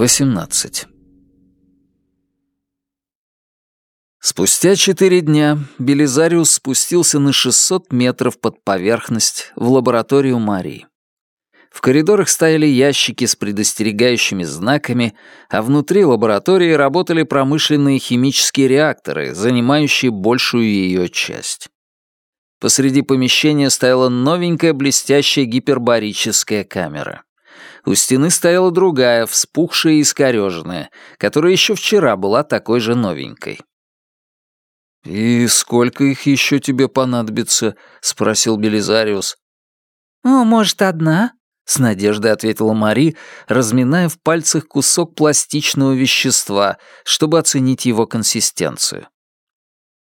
18. Спустя четыре дня Белизариус спустился на 600 метров под поверхность в лабораторию Марии. В коридорах стояли ящики с предостерегающими знаками, а внутри лаборатории работали промышленные химические реакторы, занимающие большую ее часть. Посреди помещения стояла новенькая блестящая гипербарическая камера. У стены стояла другая, вспухшая и искорёженная, которая еще вчера была такой же новенькой. «И сколько их еще тебе понадобится?» — спросил Белизариус. «О, может, одна?» — с надеждой ответила Мари, разминая в пальцах кусок пластичного вещества, чтобы оценить его консистенцию.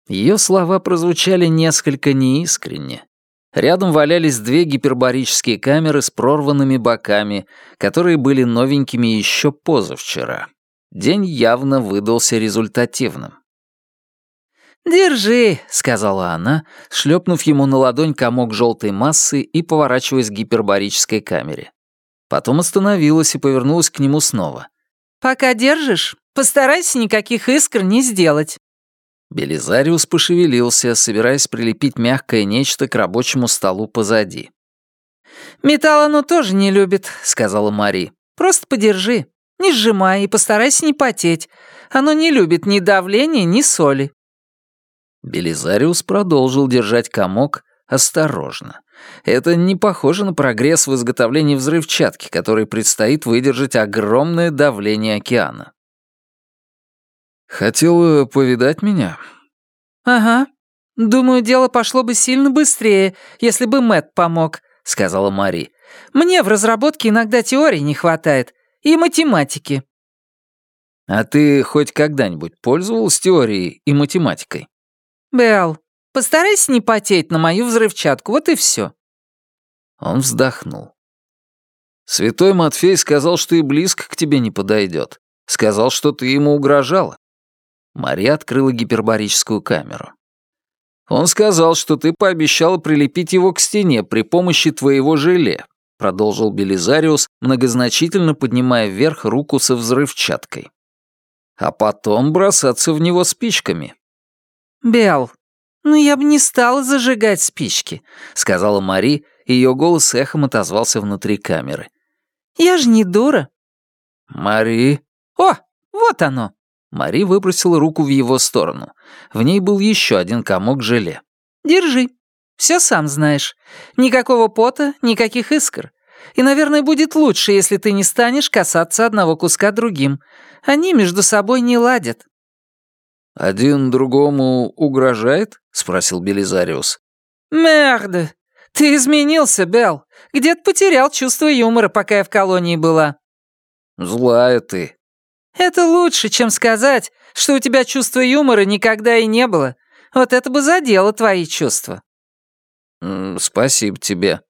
Ее слова прозвучали несколько неискренне. Рядом валялись две гипербарические камеры с прорванными боками, которые были новенькими еще позавчера. День явно выдался результативным. «Держи», — сказала она, шлепнув ему на ладонь комок желтой массы и поворачиваясь к гипербарической камере. Потом остановилась и повернулась к нему снова. «Пока держишь, постарайся никаких искр не сделать». Белизариус пошевелился, собираясь прилепить мягкое нечто к рабочему столу позади. «Металл оно тоже не любит», — сказала Мари. «Просто подержи, не сжимай и постарайся не потеть. Оно не любит ни давления, ни соли». Белизариус продолжил держать комок осторожно. Это не похоже на прогресс в изготовлении взрывчатки, который предстоит выдержать огромное давление океана. «Хотела повидать меня?» «Ага. Думаю, дело пошло бы сильно быстрее, если бы Мэт помог», — сказала Мари. «Мне в разработке иногда теории не хватает. И математики». «А ты хоть когда-нибудь пользовалась теорией и математикой?» «Белл, постарайся не потеть на мою взрывчатку, вот и все». Он вздохнул. «Святой Матфей сказал, что и близко к тебе не подойдет. Сказал, что ты ему угрожала». Мария открыла гипербарическую камеру. «Он сказал, что ты пообещала прилепить его к стене при помощи твоего желе», продолжил Белизариус, многозначительно поднимая вверх руку со взрывчаткой. «А потом бросаться в него спичками. «Бел, ну я бы не стала зажигать спички», — сказала Мари, и ее голос эхом отозвался внутри камеры. «Я же не дура». «Мари...» «О, вот оно!» Мари выбросила руку в его сторону. В ней был еще один комок желе. «Держи. Все сам знаешь. Никакого пота, никаких искр. И, наверное, будет лучше, если ты не станешь касаться одного куска другим. Они между собой не ладят». «Один другому угрожает?» — спросил Белизариус. «Мерда! Ты изменился, Белл. Где-то потерял чувство юмора, пока я в колонии была». «Злая ты». «Это лучше, чем сказать, что у тебя чувства юмора никогда и не было. Вот это бы задело твои чувства». «Спасибо тебе».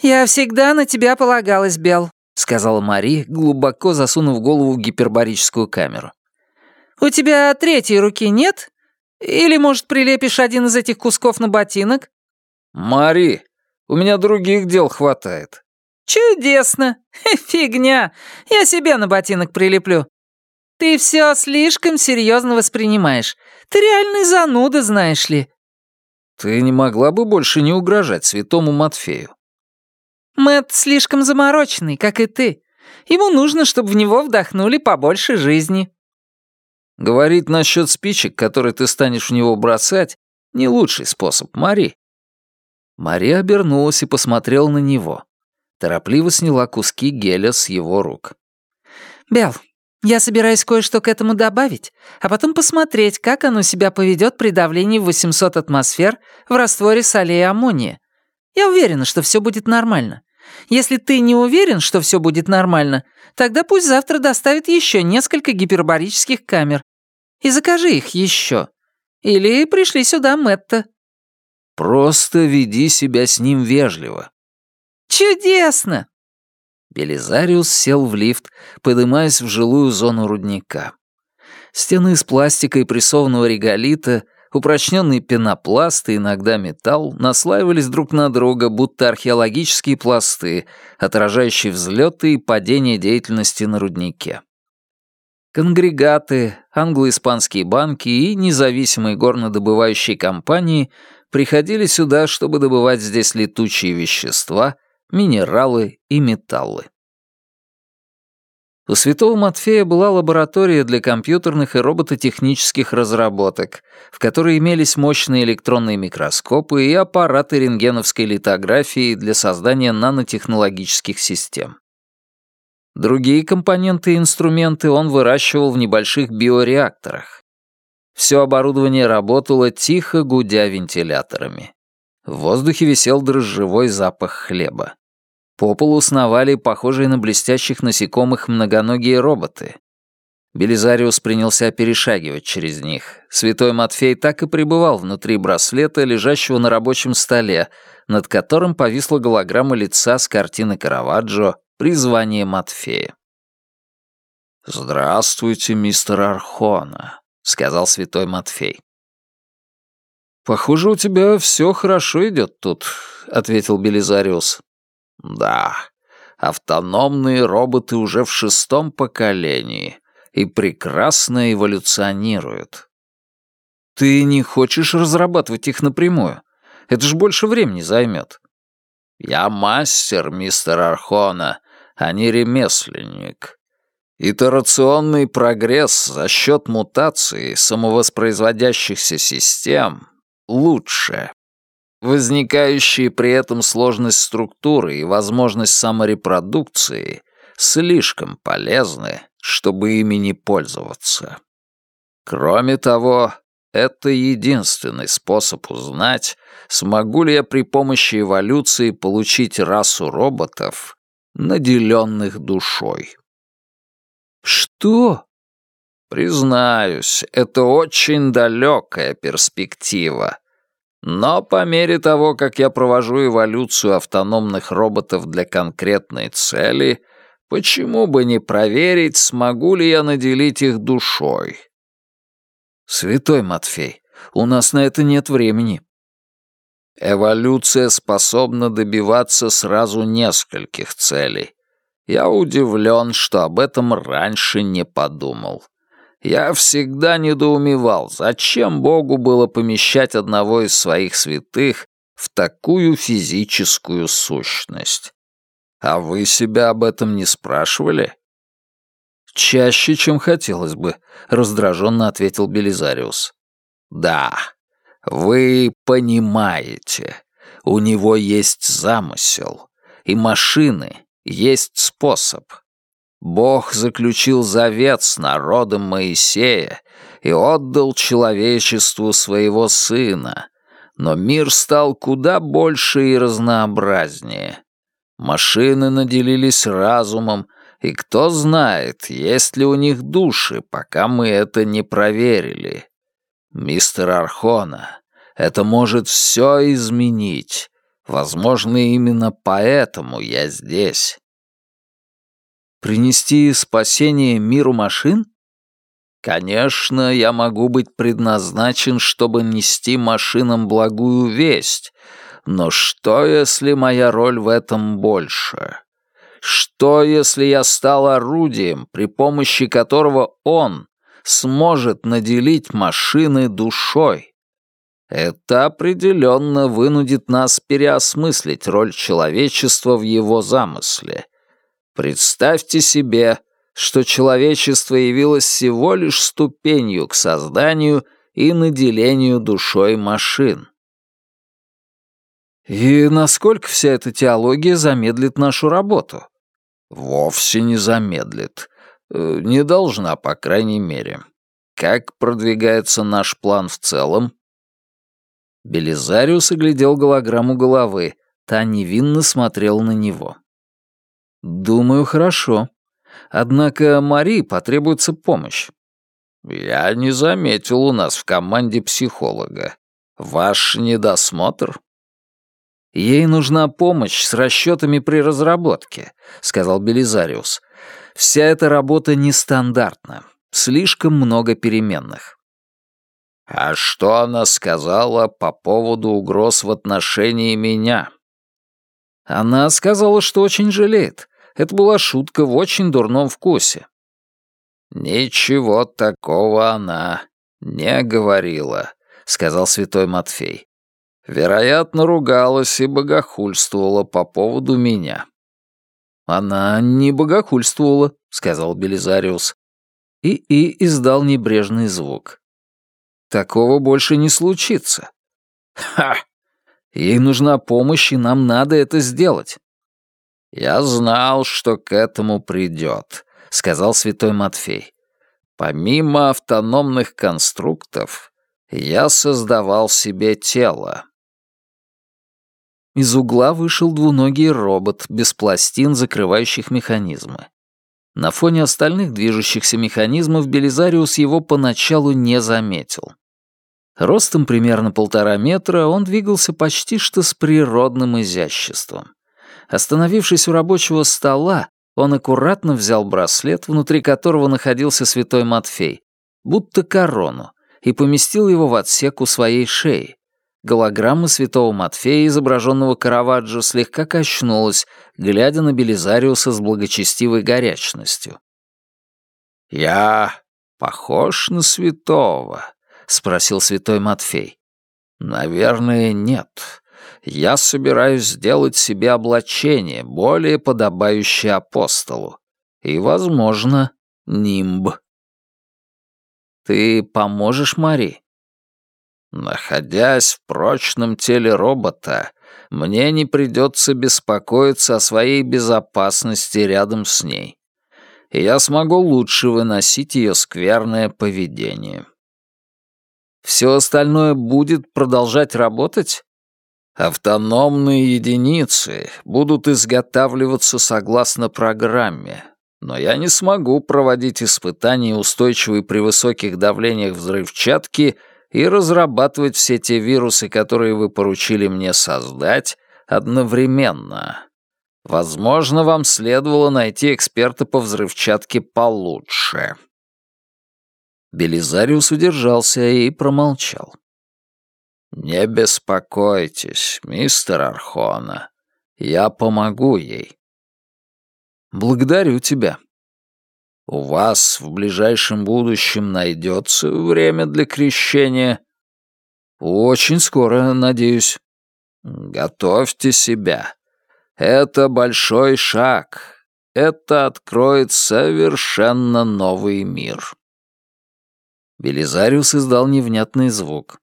«Я всегда на тебя полагалась, Белл», — сказала Мари, глубоко засунув голову в гипербарическую камеру. «У тебя третьей руки нет? Или, может, прилепишь один из этих кусков на ботинок?» «Мари, у меня других дел хватает». «Чудесно! Фигня! Я себе на ботинок прилеплю. Ты все слишком серьезно воспринимаешь. Ты реальный зануда, знаешь ли». «Ты не могла бы больше не угрожать святому Матфею?» Мэт слишком замороченный, как и ты. Ему нужно, чтобы в него вдохнули побольше жизни». Говорить насчет спичек, которые ты станешь в него бросать, не лучший способ, Мари. Мари обернулась и посмотрела на него. Торопливо сняла куски геля с его рук. «Белл, я собираюсь кое-что к этому добавить, а потом посмотреть, как оно себя поведет при давлении в 800 атмосфер в растворе солей и аммония. Я уверена, что все будет нормально. Если ты не уверен, что все будет нормально, тогда пусть завтра доставит еще несколько гипербарических камер, и закажи их еще. Или пришли сюда Мэтта». «Просто веди себя с ним вежливо». «Чудесно!» Белизариус сел в лифт, поднимаясь в жилую зону рудника. Стены из пластика и прессованного реголита упрочненный пенопласт и иногда металл наслаивались друг на друга, будто археологические пласты, отражающие взлеты и падения деятельности на руднике. Конгрегаты, англо-испанские банки и независимые горнодобывающие компании приходили сюда, чтобы добывать здесь летучие вещества, минералы и металлы. У Святого Матфея была лаборатория для компьютерных и робототехнических разработок, в которой имелись мощные электронные микроскопы и аппараты рентгеновской литографии для создания нанотехнологических систем. Другие компоненты и инструменты он выращивал в небольших биореакторах. Все оборудование работало тихо, гудя вентиляторами. В воздухе висел дрожжевой запах хлеба. По полу сновали похожие на блестящих насекомых многоногие роботы. Белизариус принялся перешагивать через них. Святой Матфей так и пребывал внутри браслета, лежащего на рабочем столе, над которым повисла голограмма лица с картины Караваджо «Призвание Матфея». «Здравствуйте, мистер Архона», — сказал святой Матфей. «Похоже, у тебя все хорошо идет тут», — ответил Белизариус. Да, автономные роботы уже в шестом поколении и прекрасно эволюционируют. Ты не хочешь разрабатывать их напрямую? Это ж больше времени займет. Я мастер, мистер Архона, а не ремесленник. Итерационный прогресс за счет мутации самовоспроизводящихся систем лучше. Возникающие при этом сложность структуры и возможность саморепродукции слишком полезны, чтобы ими не пользоваться. Кроме того, это единственный способ узнать, смогу ли я при помощи эволюции получить расу роботов, наделенных душой. Что? Признаюсь, это очень далекая перспектива, но по мере того, как я провожу эволюцию автономных роботов для конкретной цели, почему бы не проверить, смогу ли я наделить их душой? Святой Матфей, у нас на это нет времени. Эволюция способна добиваться сразу нескольких целей. Я удивлен, что об этом раньше не подумал. Я всегда недоумевал, зачем Богу было помещать одного из своих святых в такую физическую сущность. А вы себя об этом не спрашивали? Чаще, чем хотелось бы, раздраженно ответил Белизариус. Да, вы понимаете, у него есть замысел, и машины есть способ. Бог заключил завет с народом Моисея и отдал человечеству своего сына, но мир стал куда больше и разнообразнее. Машины наделились разумом, и кто знает, есть ли у них души, пока мы это не проверили. Мистер Архона, это может все изменить. Возможно, именно поэтому я здесь. Принести спасение миру машин? Конечно, я могу быть предназначен, чтобы нести машинам благую весть, но что, если моя роль в этом больше? Что, если я стал орудием, при помощи которого он сможет наделить машины душой? Это определенно вынудит нас переосмыслить роль человечества в его замысле — Представьте себе, что человечество явилось всего лишь ступенью к созданию и наделению душой машин. И насколько вся эта теология замедлит нашу работу? Вовсе не замедлит. Э, не должна, по крайней мере. Как продвигается наш план в целом? Белизариус оглядел голограмму головы. Та невинно смотрела на него. «Думаю, хорошо. Однако Мари потребуется помощь». «Я не заметил у нас в команде психолога. Ваш недосмотр?» «Ей нужна помощь с расчетами при разработке», — сказал Белизариус. «Вся эта работа нестандартна. Слишком много переменных». «А что она сказала по поводу угроз в отношении меня?» «Она сказала, что очень жалеет. Это была шутка в очень дурном вкусе». «Ничего такого она не говорила», — сказал святой Матфей. «Вероятно, ругалась и богохульствовала по поводу меня». «Она не богохульствовала», — сказал Белизариус. И И издал небрежный звук. Такого больше не случится. Ха! Ей нужна помощь, и нам надо это сделать. Я знал, что к этому придет, сказал святой Матфей. Помимо автономных конструктов, я создавал себе тело. Из угла вышел двуногий робот без пластин, закрывающих механизмы. На фоне остальных движущихся механизмов Белизариус его поначалу не заметил. Ростом примерно полтора метра он двигался почти что с природным изяществом. Остановившись у рабочего стола, он аккуратно взял браслет, внутри которого находился святой Матфей, будто корону, и поместил его в отсек у своей шеи. Голограмма святого Матфея, изображенного Караваджо, слегка качнулась, глядя на Белизариуса с благочестивой горячностью. «Я похож на святого?» — спросил святой Матфей. «Наверное, нет. Я собираюсь сделать себе облачение, более подобающее апостолу. И, возможно, нимб». «Ты поможешь Мари?» Находясь в прочном теле робота, мне не придется беспокоиться о своей безопасности рядом с ней. И я смогу лучше выносить ее скверное поведение. Все остальное будет продолжать работать? Автономные единицы будут изготавливаться согласно программе, но я не смогу проводить испытания устойчивой при высоких давлениях взрывчатки и разрабатывать все те вирусы, которые вы поручили мне создать, одновременно. Возможно, вам следовало найти эксперта по взрывчатке получше». Белизариус удержался и промолчал. «Не беспокойтесь, мистер Архона. Я помогу ей». «Благодарю тебя», у вас в ближайшем будущем найдется время для крещения? Очень скоро, надеюсь. Готовьте себя. Это большой шаг. Это откроет совершенно новый мир. Белизариус издал невнятный звук.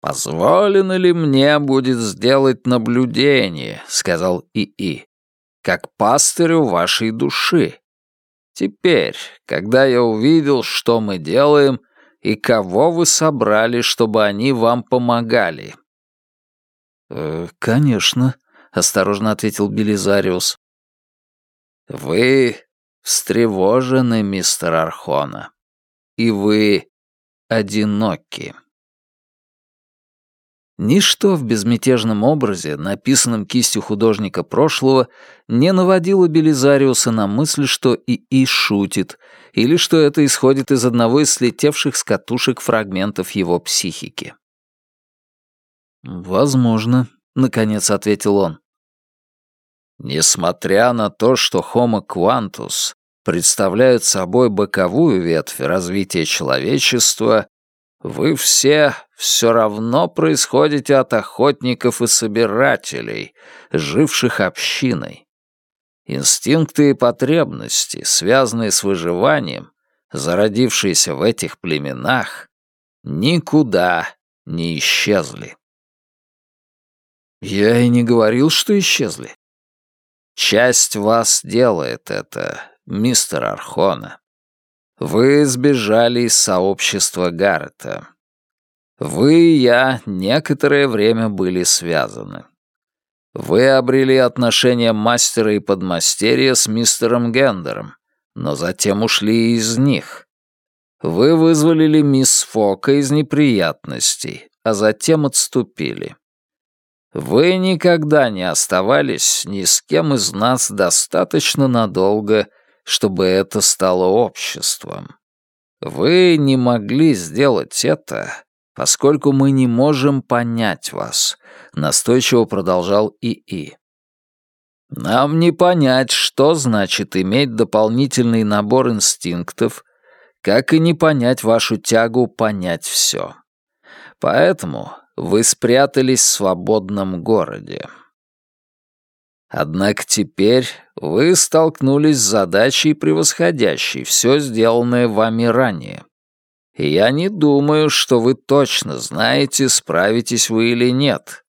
«Позволено ли мне будет сделать наблюдение?» — сказал ИИ. «Как пастырю вашей души. Теперь, когда я увидел, что мы делаем и кого вы собрали, чтобы они вам помогали». «Э, «Конечно», — осторожно ответил Белизариус. «Вы встревожены, мистер Архона, и вы одиноки». Ничто в безмятежном образе, написанном кистью художника прошлого, не наводило Белизариуса на мысль, что ИИ шутит, или что это исходит из одного из слетевших с катушек фрагментов его психики. «Возможно», — наконец ответил он. Несмотря на то, что Homo quantus представляют собой боковую ветвь развития человечества, вы все все равно происходите от охотников и собирателей, живших общиной. Инстинкты и потребности, связанные с выживанием, зародившиеся в этих племенах, никуда не исчезли. Я и не говорил, что исчезли. Часть вас делает это, мистер Архона. Вы сбежали из сообщества Гаррета. Вы и я некоторое время были связаны. Вы обрели отношения мастера и подмастерья с мистером Гендером, но затем ушли из них. Вы вызволили мисс Фока из неприятностей, а затем отступили. Вы никогда не оставались ни с кем из нас достаточно надолго, чтобы это стало обществом. Вы не могли сделать это, поскольку мы не можем понять вас, настойчиво продолжал ИИ. Нам не понять, что значит иметь дополнительный набор инстинктов, как и не понять вашу тягу понять все. Поэтому вы спрятались в свободном городе. Однако теперь вы столкнулись с задачей, превосходящей все сделанное вами ранее. И я не думаю, что вы точно знаете, справитесь вы или нет.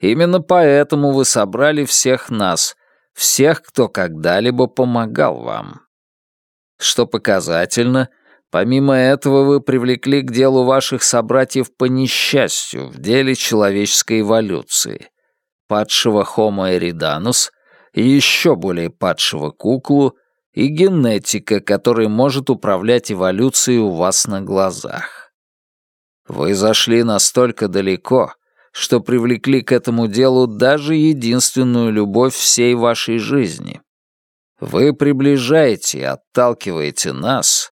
Именно поэтому вы собрали всех нас, всех, кто когда-либо помогал вам. Что показательно, помимо этого вы привлекли к делу ваших собратьев по несчастью в деле человеческой эволюции — падшего Homo eridanus еще более падшего куклу и генетика, который может управлять эволюцией у вас на глазах. Вы зашли настолько далеко, что привлекли к этому делу даже единственную любовь всей вашей жизни. Вы приближаете и отталкиваете нас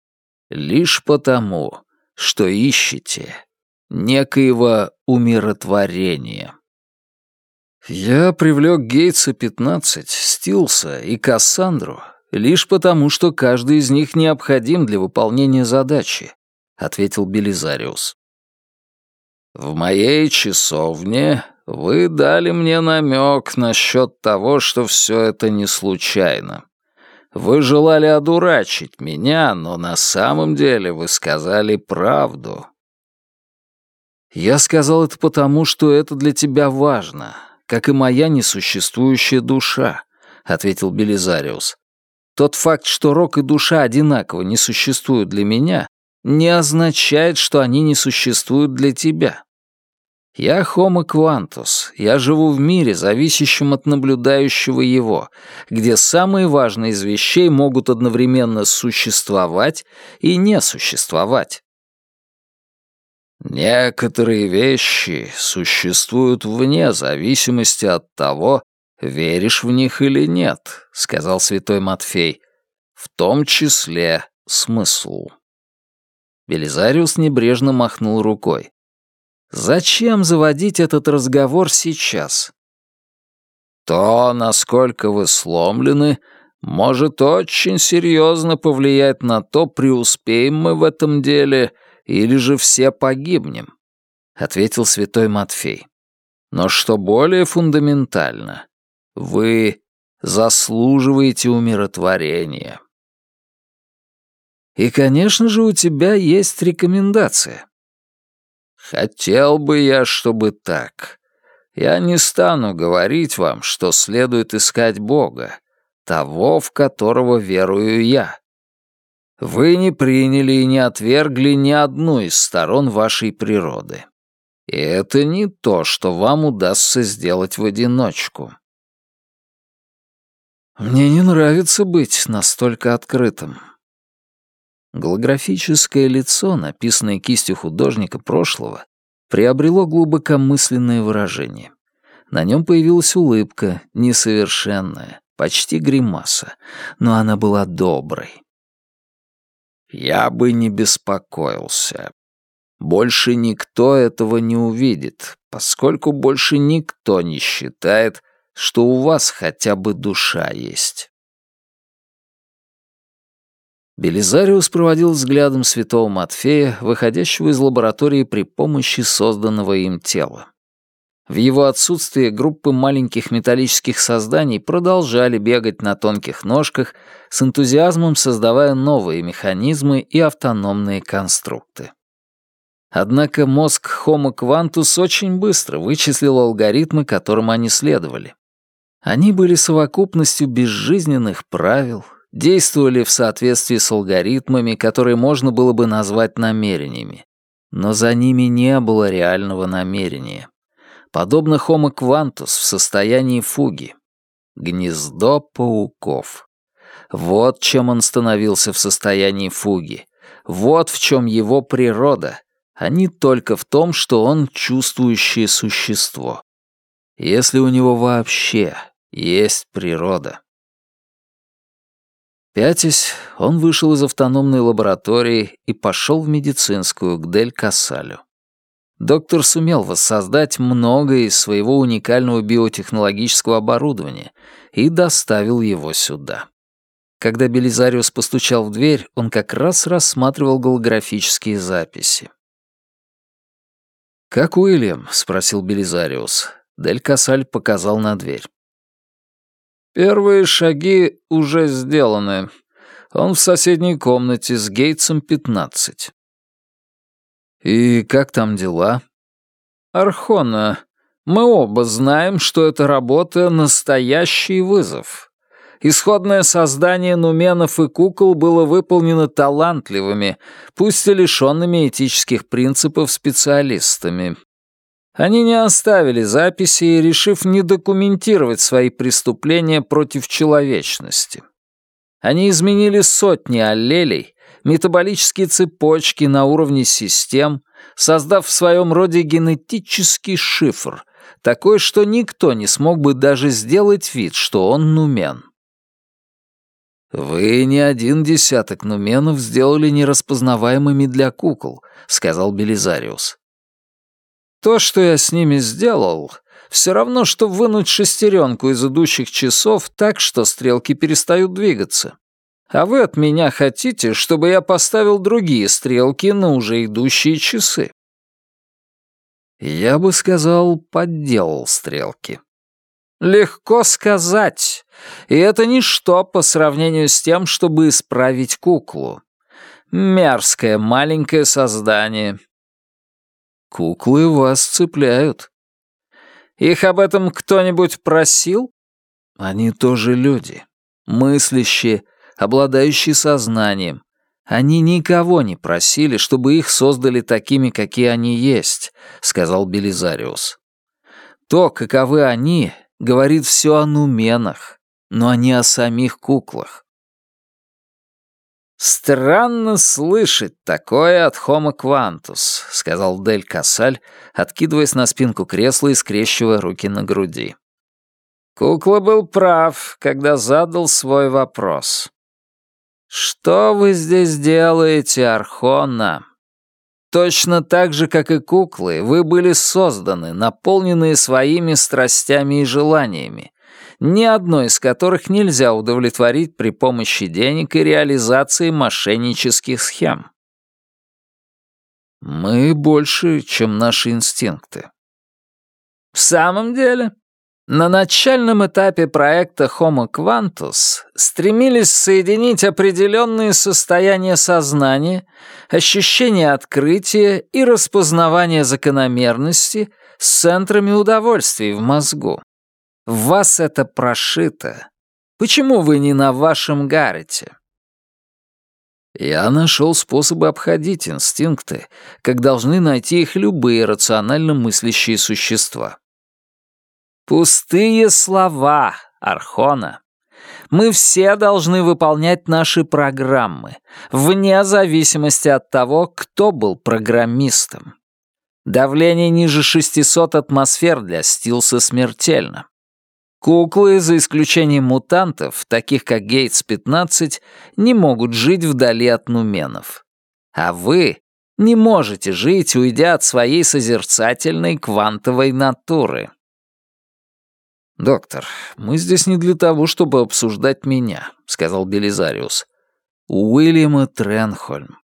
лишь потому, что ищете некоего умиротворения. Я привлек Гейтса-15, Стилса и Кассандру лишь потому, что каждый из них необходим для выполнения задачи, ответил Белизариус. В моей часовне вы дали мне намек насчет того, что все это не случайно. Вы желали одурачить меня, но на самом деле вы сказали правду. Я сказал это потому, что это для тебя важно, как и моя несуществующая душа», — ответил Белизариус. «Тот факт, что Рок и душа одинаково не существуют для меня, не означает, что они не существуют для тебя. Я Homo Quantus, я живу в мире, зависящем от наблюдающего его, где самые важные из вещей могут одновременно существовать и не существовать. Некоторые вещи существуют вне зависимости от того, веришь в них или нет, сказал святой Матфей, в том числе смысл. Белизариус небрежно махнул рукой. Зачем заводить этот разговор сейчас? То, насколько вы сломлены, может очень серьезно повлиять на то, преуспеем мы в этом деле — или же все погибнем», — ответил святой Матфей. «Но что более фундаментально, вы заслуживаете умиротворения». «И, конечно же, у тебя есть рекомендация». «Хотел бы я, чтобы так. Я не стану говорить вам, что следует искать Бога, того, в которого верую я. Вы не приняли и не отвергли ни одну из сторон вашей природы. И это не то, что вам удастся сделать в одиночку. Мне не нравится быть настолько открытым. Голографическое лицо, написанное кистью художника прошлого, приобрело глубокомысленное выражение. На нем появилась улыбка, несовершенная, почти гримаса, но она была доброй. Я бы не беспокоился. Больше никто этого не увидит, поскольку больше никто не считает, что у вас хотя бы душа есть. Белизариус проводил взглядом святого Матфея, выходящего из лаборатории при помощи созданного им тела. В его отсутствие группы маленьких металлических созданий продолжали бегать на тонких ножках, с энтузиазмом создавая новые механизмы и автономные конструкты. Однако мозг Homo Quantus очень быстро вычислил алгоритмы, которым они следовали. Они были совокупностью безжизненных правил, действовали в соответствии с алгоритмами, которые можно было бы назвать намерениями. Но за ними не было реального намерения подобно Homo quantus в состоянии фуги. Гнездо пауков. Вот чем он становился в состоянии фуги. Вот в чем его природа, а не только в том, что он чувствующее существо. Если у него вообще есть природа. Пятясь, он вышел из автономной лаборатории и пошел в медицинскую к Дель Кассалю. Доктор сумел воссоздать многое из своего уникального биотехнологического оборудования и доставил его сюда. Когда Белизариус постучал в дверь, он как раз рассматривал голографические записи. «Как Уильям?» — спросил Белизариус. Дель Кассаль показал на дверь. «Первые шаги уже сделаны. Он в соседней комнате с Гейтсом 15. «И как там дела?» «Архона, мы оба знаем, что эта работа — настоящий вызов. Исходное создание нуменов и кукол было выполнено талантливыми, пусть и лишенными этических принципов специалистами. Они не оставили записи, решив не документировать свои преступления против человечности. Они изменили сотни аллелей, метаболические цепочки на уровне систем, создав в своем роде генетический шифр, такой, что никто не смог бы даже сделать вид, что он нумен. «Вы не один десяток нуменов сделали нераспознаваемыми для кукол», — сказал Белизариус. «То, что я с ними сделал, все равно, что вынуть шестеренку из идущих часов так, что стрелки перестают двигаться. А вы от меня хотите, чтобы я поставил другие стрелки на уже идущие часы. Я бы сказал, подделал стрелки. Легко сказать. И это ничто по сравнению с тем, чтобы исправить куклу. Мерзкое маленькое создание. Куклы вас цепляют. Их об этом кто-нибудь просил? Они тоже люди, мыслящие, обладающие сознанием. Они никого не просили, чтобы их создали такими, какие они есть, сказал Белизариус. То, каковы они, говорит все о нуменах, но не о самих куклах. «Странно слышать такое от Homo Quantus», — сказал Дель Кассаль, откидываясь на спинку кресла и скрещивая руки на груди. Кукла был прав, когда задал свой вопрос. «Что вы здесь делаете, Архона?» Точно так же, как и куклы, вы были созданы, наполненные своими страстями и желаниями, ни одной из которых нельзя удовлетворить при помощи денег и реализации мошеннических схем. Мы больше, чем наши инстинкты. В самом деле, на начальном этапе проекта Homo Quantus стремились соединить определенные состояния сознания, ощущение открытия и распознавание закономерности с центрами удовольствий в мозгу. В вас это прошито. Почему вы не на вашем Гаррете? Я нашел способы обходить инстинкты, как должны найти их любые рационально мыслящие существа. Пустые слова, Архона. Мы все должны выполнять наши программы, вне зависимости от того, кто был программистом. Давление ниже 600 атмосфер для Стилса смертельно. Куклы, за исключением мутантов, таких как Гейтс-15, не могут жить вдали от нуменов. А вы не можете жить, уйдя от своей созерцательной квантовой натуры. «Доктор, мы здесь не для того, чтобы обсуждать меня», — сказал Белизариус. «Уильяма Тренхольм.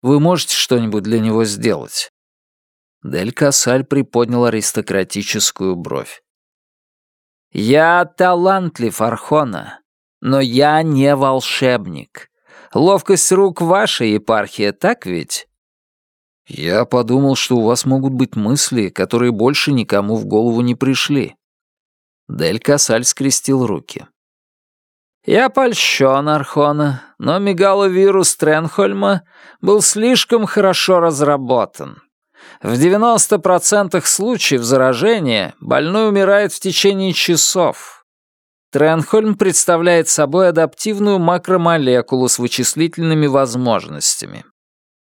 Вы можете что-нибудь для него сделать?» Дель Кассаль приподнял аристократическую бровь. «Я талантлив, Архона, но я не волшебник. Ловкость рук ваша епархия, так ведь?» «Я подумал, что у вас могут быть мысли, которые больше никому в голову не пришли», Дель Касаль скрестил руки. «Я польщен, Архона, но мегаловирус Тренхольма был слишком хорошо разработан. В 90% случаев заражения больной умирает в течение часов. Тренхольм представляет собой адаптивную макромолекулу с вычислительными возможностями.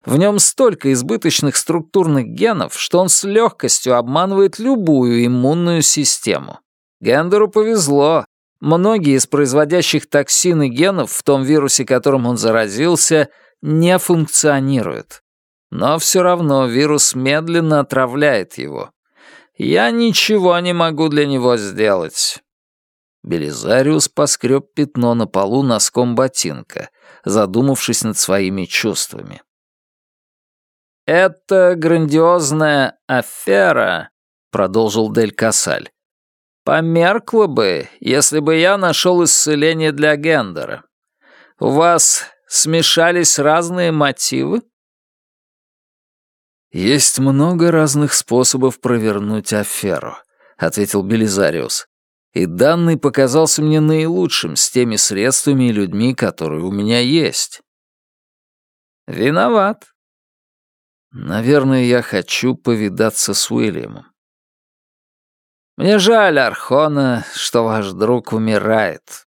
В нем столько избыточных структурных генов, что он с легкостью обманывает любую иммунную систему. Гендеру повезло. Многие из производящих токсины генов в том вирусе, которым он заразился, не функционируют. Но все равно вирус медленно отравляет его. Я ничего не могу для него сделать. Белизариус поскреб пятно на полу носком ботинка, задумавшись над своими чувствами. «Это грандиозная афера», — продолжил Дель Касаль, «померкла бы, если бы я нашел исцеление для Гендера. У вас смешались разные мотивы?» «Есть много разных способов провернуть аферу», — ответил Белизариус. «И данный показался мне наилучшим с теми средствами и людьми, которые у меня есть». «Виноват». «Наверное, я хочу повидаться с Уильямом». «Мне жаль, Архона, что ваш друг умирает».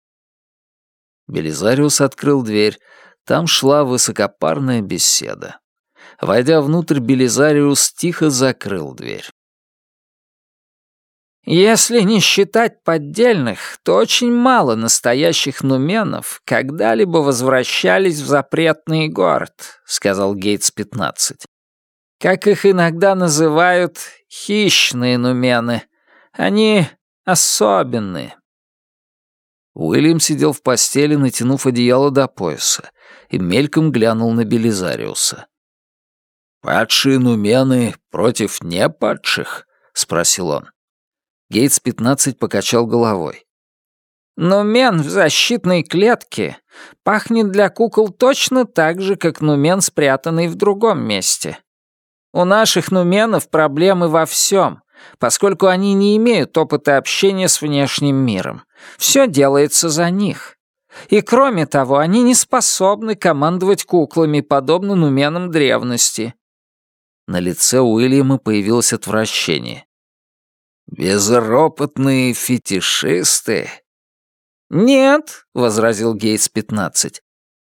Белизариус открыл дверь. Там шла высокопарная беседа. Войдя внутрь, Белизариус тихо закрыл дверь. Если не считать поддельных, то очень мало настоящих нуменов когда-либо возвращались в запретный город, сказал Гейтс-15. Как их иногда называют, хищные нумены. Они особенные. Уильям сидел в постели, натянув одеяло до пояса, и мельком глянул на Белизариуса. «Падшие нумены против непадших?» — спросил он. Гейтс-15 покачал головой. «Нумен в защитной клетке пахнет для кукол точно так же, как нумен, спрятанный в другом месте. У наших нуменов проблемы во всем, поскольку они не имеют опыта общения с внешним миром. Все делается за них. И кроме того, они не способны командовать куклами, подобно нуменам древности. На лице Уильяма появилось отвращение. «Безропотные фетишисты?» «Нет», — возразил Гейтс-15.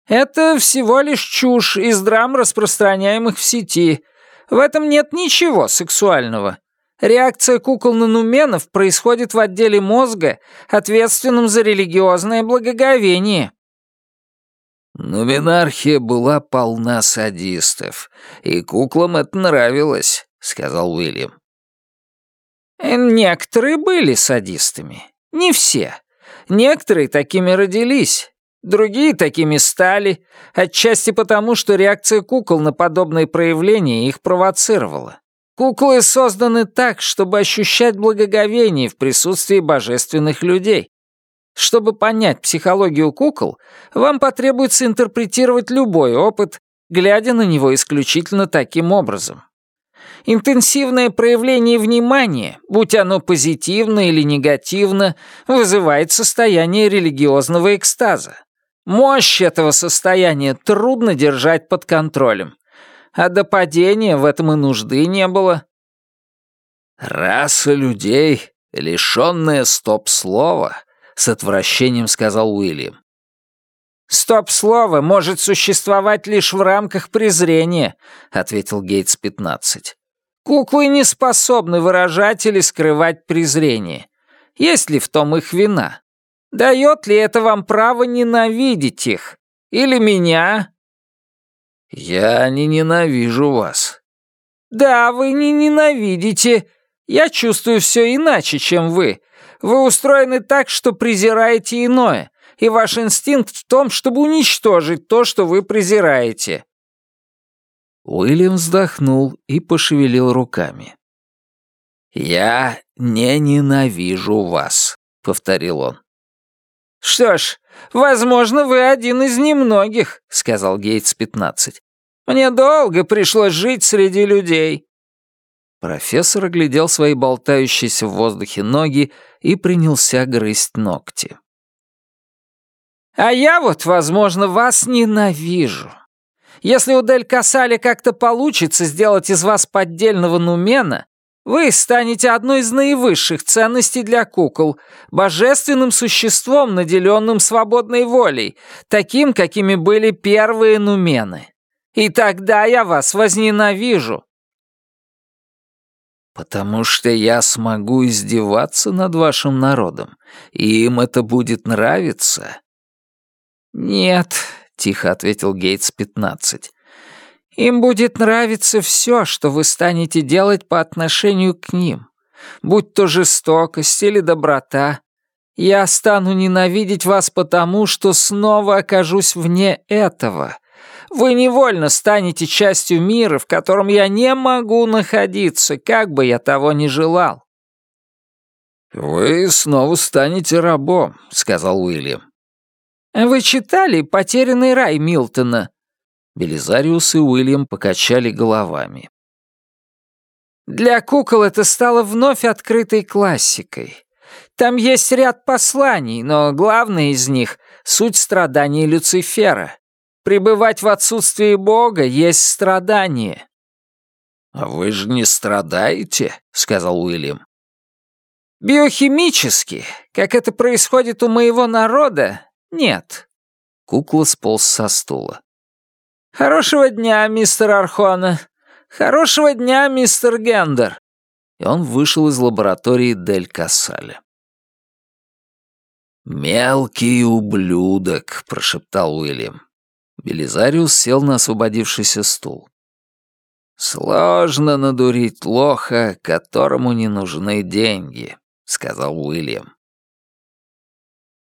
«Это всего лишь чушь из драм, распространяемых в сети. В этом нет ничего сексуального. Реакция кукол на нуменов происходит в отделе мозга, ответственном за религиозное благоговение. Но Минархия была полна садистов, и куклам это нравилось, сказал Уильям. Некоторые были садистами, не все. Некоторые такими родились, другие такими стали, отчасти потому, что реакция кукол на подобные проявления их провоцировала. Куклы созданы так, чтобы ощущать благоговение в присутствии божественных людей. Чтобы понять психологию кукол, вам потребуется интерпретировать любой опыт, глядя на него исключительно таким образом. Интенсивное проявление внимания, будь оно позитивно или негативно, вызывает состояние религиозного экстаза. Мощь этого состояния трудно держать под контролем. А до падения в этом и нужды не было. «Раса людей, лишённая стоп-слова», с отвращением сказал Уильям. «Стоп-слово может существовать лишь в рамках презрения», — ответил Гейтс-15. «Куклы не способны выражать или скрывать презрение. Есть ли в том их вина? Дает ли это вам право ненавидеть их? Или меня?» «Я не ненавижу вас». «Да, вы не ненавидите. Я чувствую все иначе, чем вы. Вы устроены так, что презираете иное, и ваш инстинкт в том, чтобы уничтожить то, что вы презираете». Уильям вздохнул и пошевелил руками. «Я не ненавижу вас», — повторил он. «Что ж, возможно, вы один из немногих», — сказал Гейтс-15. «Мне долго пришлось жить среди людей. Профессор оглядел свои болтающиеся в воздухе ноги и принялся грызть ногти. «А я вот, возможно, вас ненавижу. Если у Дель Касали как-то получится сделать из вас поддельного нумена, вы станете одной из наивысших ценностей для кукол, божественным существом, наделенным свободной волей, таким, какими были первые нумены. И тогда я вас возненавижу». Потому что я смогу издеваться над вашим народом, и им это будет нравиться. Нет, тихо ответил Гейтс 15. Им будет нравиться все, что вы станете делать по отношению к ним, будь то жестокость или доброта. Я стану ненавидеть вас потому, что снова окажусь вне этого. Вы невольно станете частью мира, в котором я не могу находиться, как бы я того ни желал». «Вы снова станете рабом», — сказал Уильям. «Вы читали «Потерянный рай» Милтона?» Белизариус и Уильям покачали головами. «Для кукол это стало вновь открытой классикой. Там есть ряд посланий, но главное из них — суть страданий Люцифера. Пребывать в отсутствии Бога есть страдание». «А вы же не страдаете?» — сказал Уильям. «Биохимически, как это происходит у моего народа, нет». Кукла сполз со стула. «Хорошего дня, мистер Архона. Хорошего дня, мистер Гендер». И он вышел из лаборатории Дель Кассаля. «Мелкий ублюдок», — прошептал Уильям. Белизариус сел на освободившийся стул. «Сложно надурить лоха, которому не нужны деньги», — сказал Уильям.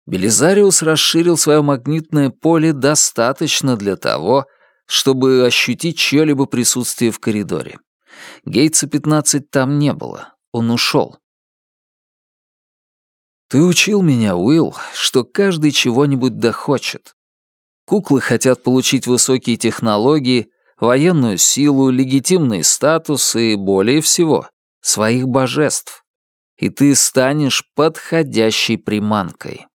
Белизариус расширил свое магнитное поле достаточно для того, чтобы ощутить чье-либо присутствие в коридоре. Гейтса 15 там не было, он ушел. «Ты учил меня, Уилл, что каждый чего-нибудь дохочет. Куклы хотят получить высокие технологии, военную силу, легитимный статус и, более всего, своих божеств. И ты станешь подходящей приманкой.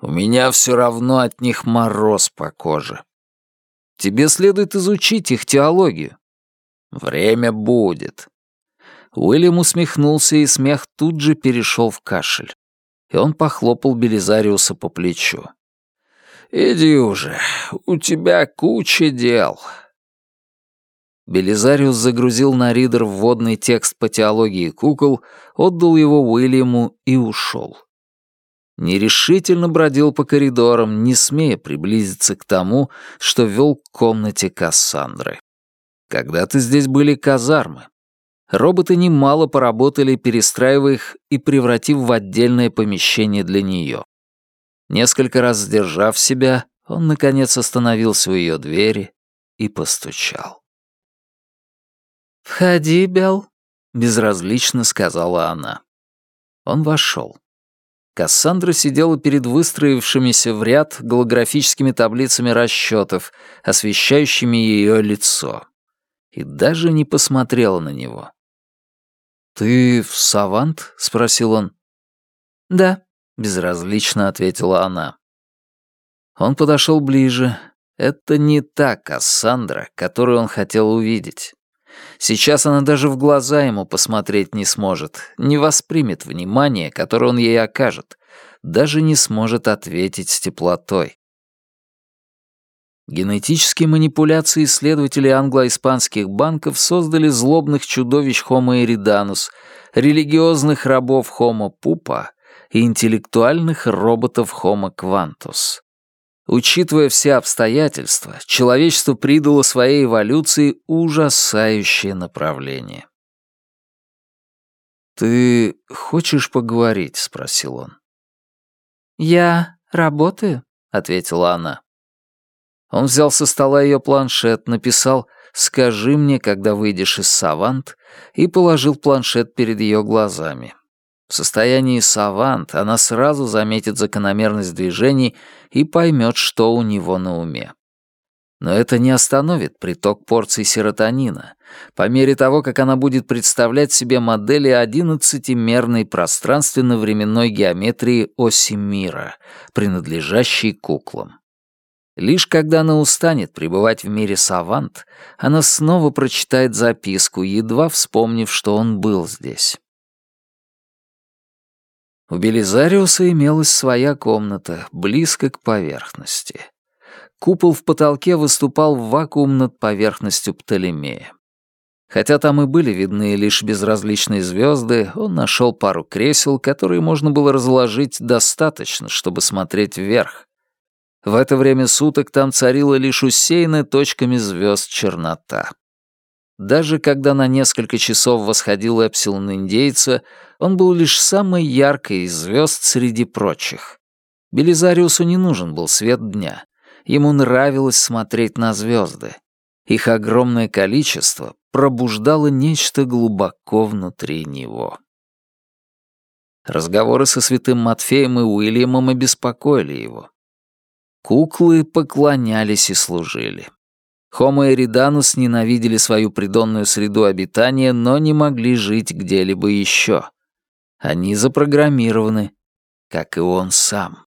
У меня все равно от них мороз по коже. Тебе следует изучить их теологию. Время будет. Уильям усмехнулся, и смех тут же перешел в кашель. И он похлопал Белизариуса по плечу. «Иди уже, у тебя куча дел». Белизариус загрузил на ридер вводный текст по теологии кукол, отдал его Уильяму и ушел. Нерешительно бродил по коридорам, не смея приблизиться к тому, что вел к комнате Кассандры. Когда-то здесь были казармы. Роботы немало поработали, перестраивая их и превратив в отдельное помещение для нее. Несколько раз сдержав себя, он, наконец, остановился у ее двери и постучал. «Входи, Белл», — безразлично сказала она. Он вошел. Кассандра сидела перед выстроившимися в ряд голографическими таблицами расчетов, освещающими ее лицо, и даже не посмотрела на него. «Ты в Савант?» — спросил он. «Да», безразлично ответила она. Он подошел ближе. Это не та Кассандра, которую он хотел увидеть. Сейчас она даже в глаза ему посмотреть не сможет, не воспримет внимание, которое он ей окажет, даже не сможет ответить с теплотой. Генетические манипуляции исследователей англо-испанских банков создали злобных чудовищ Homo eриданус, религиозных рабов Homo pupa и интеллектуальных роботов Homo Quantus. Учитывая все обстоятельства, человечество придало своей эволюции ужасающее направление. «Ты хочешь поговорить?» — спросил он. «Я работаю», — ответила она. Он взял со стола ее планшет, написал «Скажи мне, когда выйдешь из Савант» и положил планшет перед ее глазами. В состоянии савант она сразу заметит закономерность движений и поймет, что у него на уме. Но это не остановит приток порций серотонина, по мере того, как она будет представлять себе модели одиннадцатимерной пространственно-временной геометрии оси мира, принадлежащей куклам. Лишь когда она устанет пребывать в мире савант, она снова прочитает записку, едва вспомнив, что он был здесь. У Белизариуса имелась своя комната, близко к поверхности. Купол в потолке выступал в вакуум над поверхностью Птолемея. Хотя там и были видны лишь безразличные звезды, он нашел пару кресел, которые можно было разложить достаточно, чтобы смотреть вверх. В это время суток там царила лишь усеянная точками звезд чернота. Даже когда на несколько часов восходил Эпсилон Индейца, он был лишь самой яркой из звезд среди прочих. Белизариусу не нужен был свет дня. Ему нравилось смотреть на звезды. Их огромное количество пробуждало нечто глубоко внутри него. Разговоры со святым Матфеем и Уильямом обеспокоили его. Куклы поклонялись и служили. Homo эриданус ненавидели свою придонную среду обитания, но не могли жить где-либо еще. Они запрограммированы, как и он сам.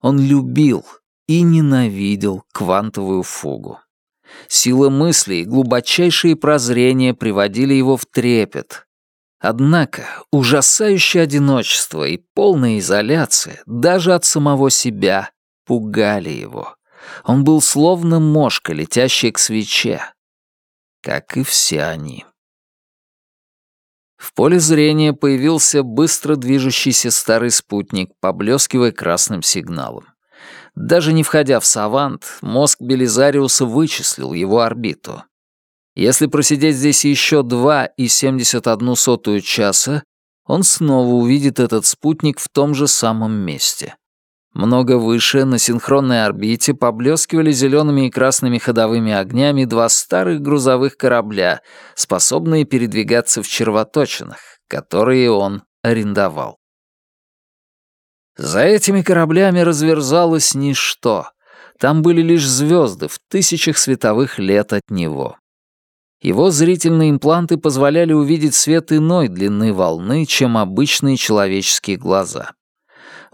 Он любил и ненавидел квантовую фугу. Сила мысли и глубочайшие прозрения приводили его в трепет. Однако ужасающее одиночество и полная изоляция даже от самого себя пугали его. Он был словно мошка, летящая к свече. Как и все они. В поле зрения появился быстро движущийся старый спутник, поблескивая красным сигналом. Даже не входя в савант, мозг Белизариуса вычислил его орбиту. Если просидеть здесь еще два и семьдесят одну сотую часа, он снова увидит этот спутник в том же самом месте. Много выше, на синхронной орбите, поблескивали зелеными и красными ходовыми огнями два старых грузовых корабля, способные передвигаться в червоточинах, которые он арендовал. За этими кораблями разверзалось ничто. Там были лишь звезды в тысячах световых лет от него. Его зрительные импланты позволяли увидеть свет иной длины волны, чем обычные человеческие глаза.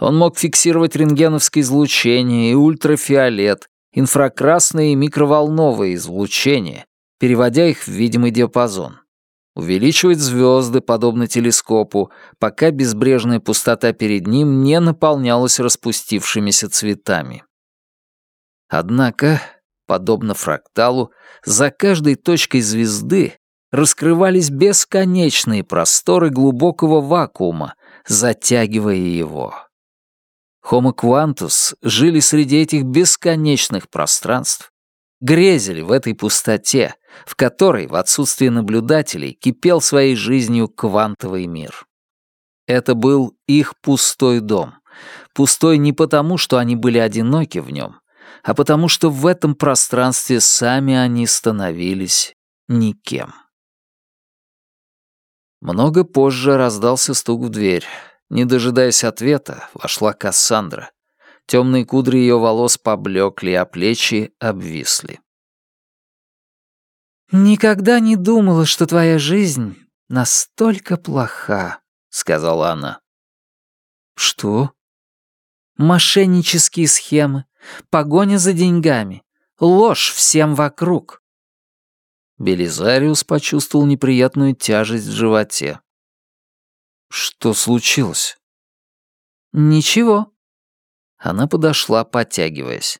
Он мог фиксировать рентгеновское излучение и ультрафиолет, инфракрасное и микроволновое излучение, переводя их в видимый диапазон. Увеличивать звезды, подобно телескопу, пока безбрежная пустота перед ним не наполнялась распустившимися цветами. Однако, подобно фракталу, за каждой точкой звезды раскрывались бесконечные просторы глубокого вакуума, затягивая его. Homo quantus жили среди этих бесконечных пространств, грезили в этой пустоте, в которой, в отсутствие наблюдателей, кипел своей жизнью квантовый мир. Это был их пустой дом. Пустой не потому, что они были одиноки в нем, а потому что в этом пространстве сами они становились никем. Много позже раздался стук в дверь. Не дожидаясь ответа, вошла Кассандра. Темные кудри ее волос поблекли, а плечи обвисли. «Никогда не думала, что твоя жизнь настолько плоха», — сказала она. «Что?» «Мошеннические схемы, погоня за деньгами, ложь всем вокруг». Белизариус почувствовал неприятную тяжесть в животе. «Что случилось?» «Ничего». Она подошла, подтягиваясь.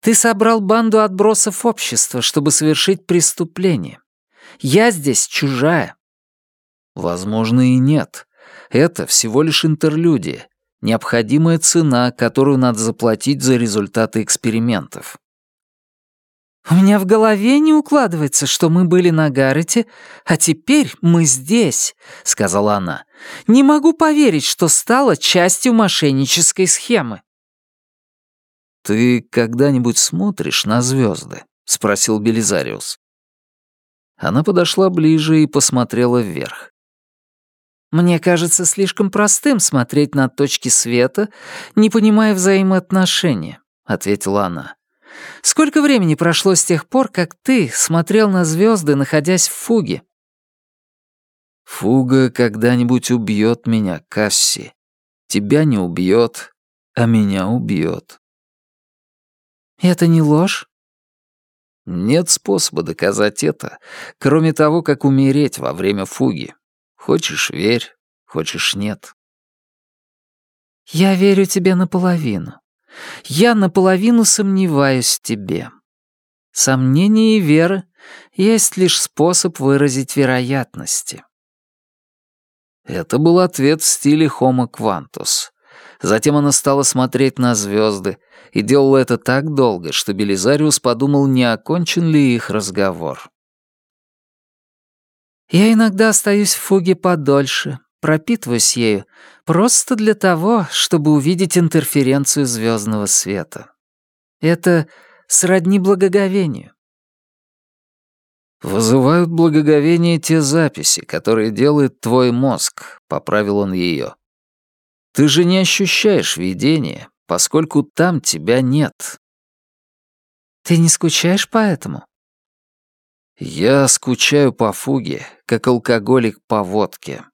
«Ты собрал банду отбросов общества, чтобы совершить преступление. Я здесь чужая». «Возможно, и нет. Это всего лишь интерлюдия, необходимая цена, которую надо заплатить за результаты экспериментов». «У меня в голове не укладывается, что мы были на Гаррете, а теперь мы здесь», — сказала она. «Не могу поверить, что стала частью мошеннической схемы». «Ты когда-нибудь смотришь на звезды?» — спросил Белизариус. Она подошла ближе и посмотрела вверх. «Мне кажется слишком простым смотреть на точки света, не понимая взаимоотношения», — ответила она. Сколько времени прошло с тех пор, как ты смотрел на звезды, находясь в фуге?» «Фуга когда-нибудь убьет меня, Касси. Тебя не убьет, а меня убьет». «Это не ложь?» Нет способа доказать это, кроме того, как умереть во время фуги. Хочешь — верь, хочешь — нет. «Я верю тебе наполовину. Я наполовину сомневаюсь в тебе. Сомнения и веры есть лишь способ выразить вероятности. Это был ответ в стиле Homo Quantus. Затем она стала смотреть на звезды и делала это так долго, что Белизариус подумал, не окончен ли их разговор. «Я иногда остаюсь в фуге подольше, пропитываюсь ею, просто для того, чтобы увидеть интерференцию звездного света. Это сродни благоговению. «Вызывают благоговение те записи, которые делает твой мозг», — поправил он ее. «Ты же не ощущаешь видения, поскольку там тебя нет». «Ты не скучаешь по этому?» «Я скучаю по фуге, как алкоголик по водке».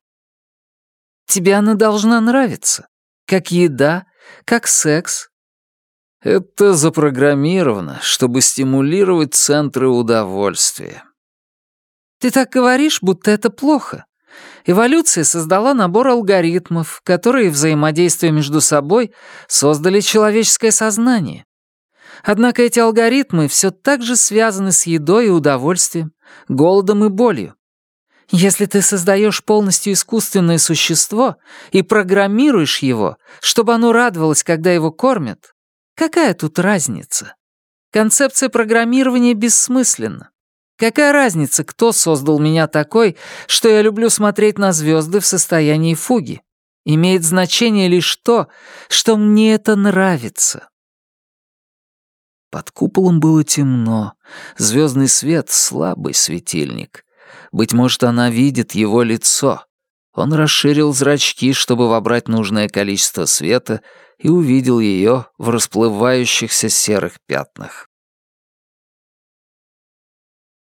«Тебе она должна нравиться, как еда, как секс, это запрограммировано, чтобы стимулировать центры удовольствия. Ты так говоришь, будто это плохо. Эволюция создала набор алгоритмов, которые, взаимодействуя между собой, создали человеческое сознание. Однако эти алгоритмы все так же связаны с едой и удовольствием, голодом и болью. Если ты создаешь полностью искусственное существо и программируешь его, чтобы оно радовалось, когда его кормят, Какая тут разница? Концепция программирования бессмысленна. Какая разница, кто создал меня такой, что я люблю смотреть на звезды в состоянии фуги? Имеет значение лишь то, что мне это нравится. Под куполом было темно, звездный свет — слабый светильник. Быть может, она видит его лицо. Он расширил зрачки, чтобы вобрать нужное количество света, и увидел ее в расплывающихся серых пятнах.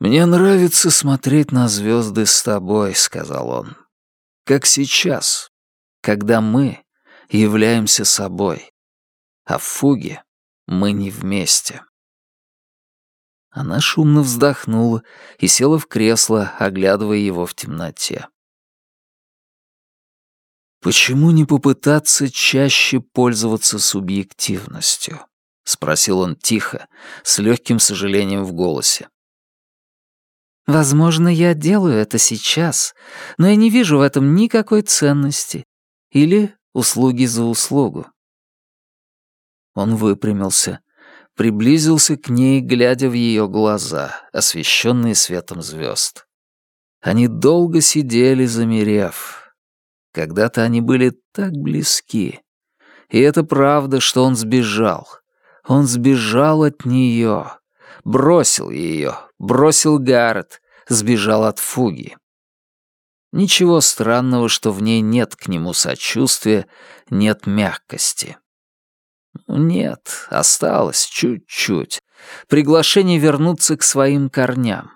«Мне нравится смотреть на звезды с тобой», — сказал он. «Как сейчас, когда мы являемся собой, а в фуге мы не вместе». Она шумно вздохнула и села в кресло, оглядывая его в темноте. «Почему не попытаться чаще пользоваться субъективностью?» — спросил он тихо, с легким сожалением в голосе. «Возможно, я делаю это сейчас, но я не вижу в этом никакой ценности или услуги за услугу». Он выпрямился, приблизился к ней, глядя в ее глаза, освещенные светом звезд. Они долго сидели, замерев, когда-то они были так близки. И это правда, что он сбежал. Он сбежал от нее. Бросил ее, бросил Гаррет, сбежал от фуги. Ничего странного, что в ней нет к нему сочувствия, нет мягкости. Нет, осталось чуть-чуть. Приглашение вернуться к своим корням.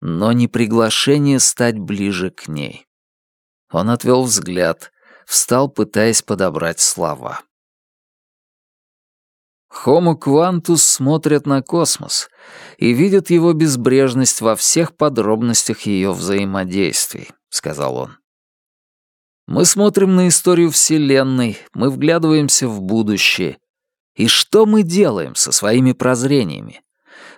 Но не приглашение стать ближе к ней. Он отвел взгляд, встал, пытаясь подобрать слова. Homo Quantus смотрят на космос и видят его безбрежность во всех подробностях ее взаимодействий, сказал он. Мы смотрим на историю Вселенной, мы вглядываемся в будущее. И что мы делаем со своими прозрениями?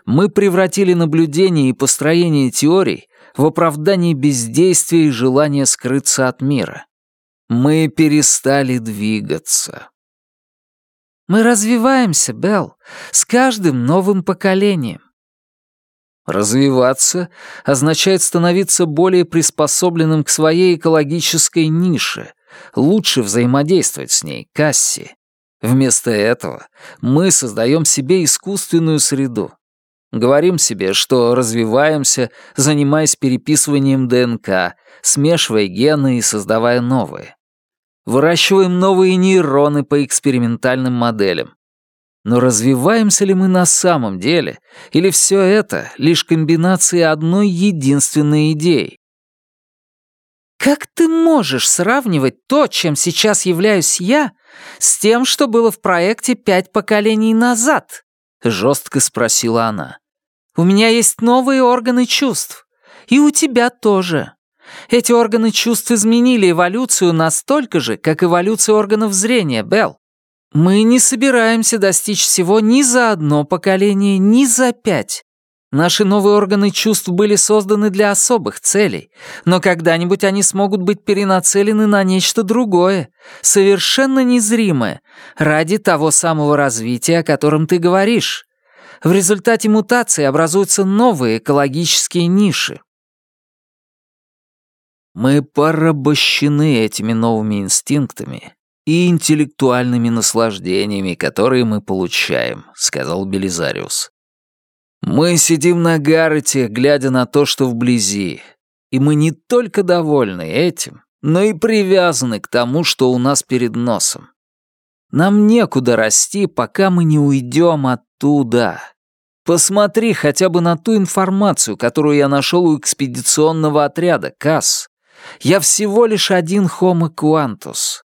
Мы превратили наблюдение и построение теорий в оправдании бездействия и желания скрыться от мира. Мы перестали двигаться. Мы развиваемся, Белл, с каждым новым поколением. Развиваться означает становиться более приспособленным к своей экологической нише, лучше взаимодействовать с ней, Касси. Вместо этого мы создаем себе искусственную среду, Говорим себе, что развиваемся, занимаясь переписыванием ДНК, смешивая гены и создавая новые. Выращиваем новые нейроны по экспериментальным моделям. Но развиваемся ли мы на самом деле, или все это лишь комбинация одной единственной идеи? Как ты можешь сравнивать то, чем сейчас являюсь я, с тем, что было в проекте пять поколений назад? — жестко спросила она. «У меня есть новые органы чувств. И у тебя тоже. Эти органы чувств изменили эволюцию настолько же, как эволюция органов зрения, Белл. Мы не собираемся достичь всего ни за одно поколение, ни за пять. Наши новые органы чувств были созданы для особых целей, но когда-нибудь они смогут быть перенацелены на нечто другое, совершенно незримое, ради того самого развития, о котором ты говоришь. В результате мутации образуются новые экологические ниши. Мы порабощены этими новыми инстинктами и интеллектуальными наслаждениями, которые мы получаем», — сказал Белизариус. «Мы сидим на Гаррете, глядя на то, что вблизи, и мы не только довольны этим, но и привязаны к тому, что у нас перед носом. Нам некуда расти, пока мы не уйдем оттуда. Посмотри хотя бы на ту информацию, которую я нашел у экспедиционного отряда, КАС. Я всего лишь один Homo Quantus.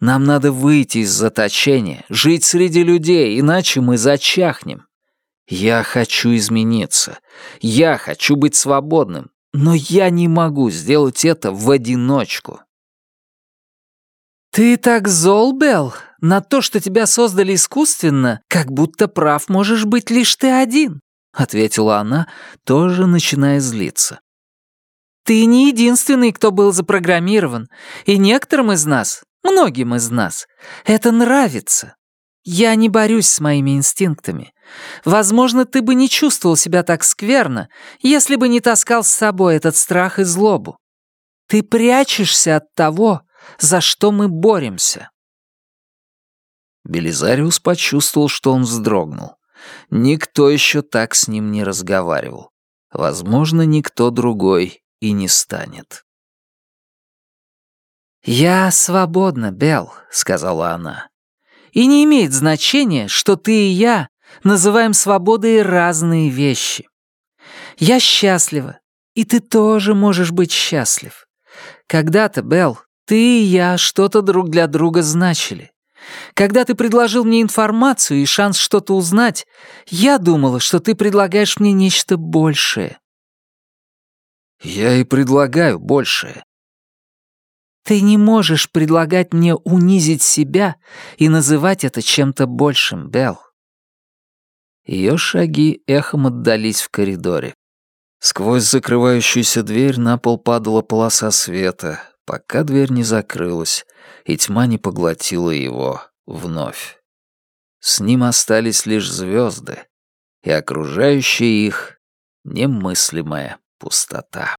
Нам надо выйти из заточения, жить среди людей, иначе мы зачахнем. Я хочу измениться. Я хочу быть свободным. Но я не могу сделать это в одиночку. «Ты так зол, Белл, на то, что тебя создали искусственно, как будто прав можешь быть лишь ты один», — ответила она, тоже начиная злиться. «Ты не единственный, кто был запрограммирован, и некоторым из нас Многим из нас. Это нравится. Я не борюсь с моими инстинктами. Возможно, ты бы не чувствовал себя так скверно, если бы не таскал с собой этот страх и злобу. Ты прячешься от того, за что мы боремся. Белизариус почувствовал, что он вздрогнул. Никто еще так с ним не разговаривал. Возможно, никто другой и не станет. «Я свободна, Белл», — сказала она. «И не имеет значения, что ты и я называем свободой разные вещи. Я счастлива, и ты тоже можешь быть счастлив. Когда-то, Белл, ты и я что-то друг для друга значили. Когда ты предложил мне информацию и шанс что-то узнать, я думала, что ты предлагаешь мне нечто большее». «Я и предлагаю большее», ты не можешь предлагать мне унизить себя и называть это чем-то большим, Белл. Ее шаги эхом отдались в коридоре. Сквозь закрывающуюся дверь на пол падала полоса света, пока дверь не закрылась, и тьма не поглотила его вновь. С ним остались лишь звезды, и окружающая их немыслимая пустота.